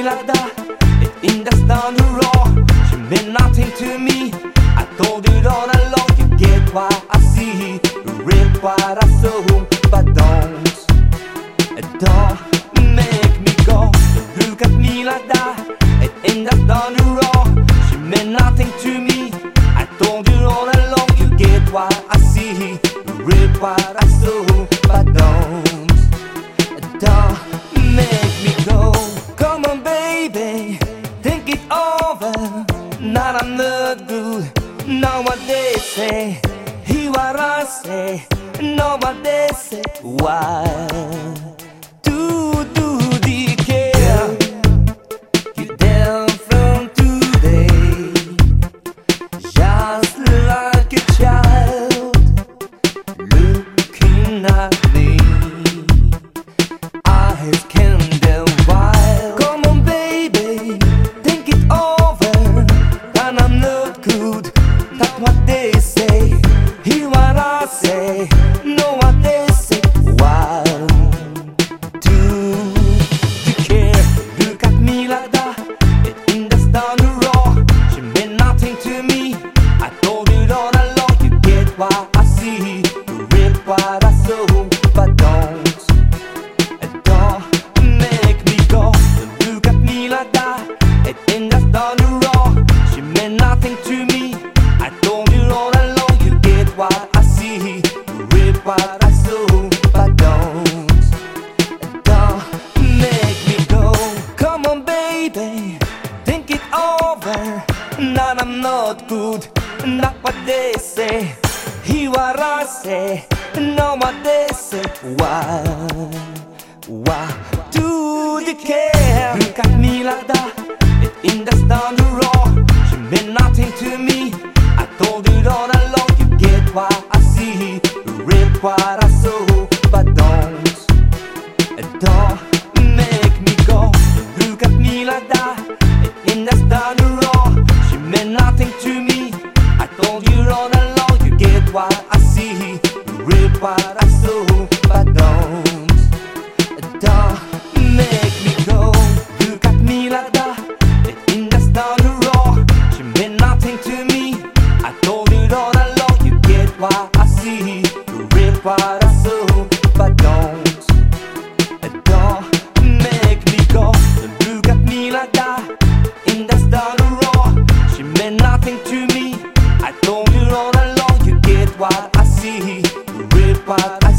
me like that down the road. She meant nothing to me. I told you all along. You get what I see, you read what I saw, but don't, don't Good. What they say, he I say. Know what they say. Why over. Now I'm not good. Not what they say. Hear what I say. Know what they say. Why? Why do you care? Look at me like that. It in the down the road. She meant nothing to me. I told you all along. You get what I see. You read what I saw. But don't, don't what I saw. But don't, don't make me go. Look at me like that. In the the road. She meant nothing to me. I told you all along. You get what I see. You read what I.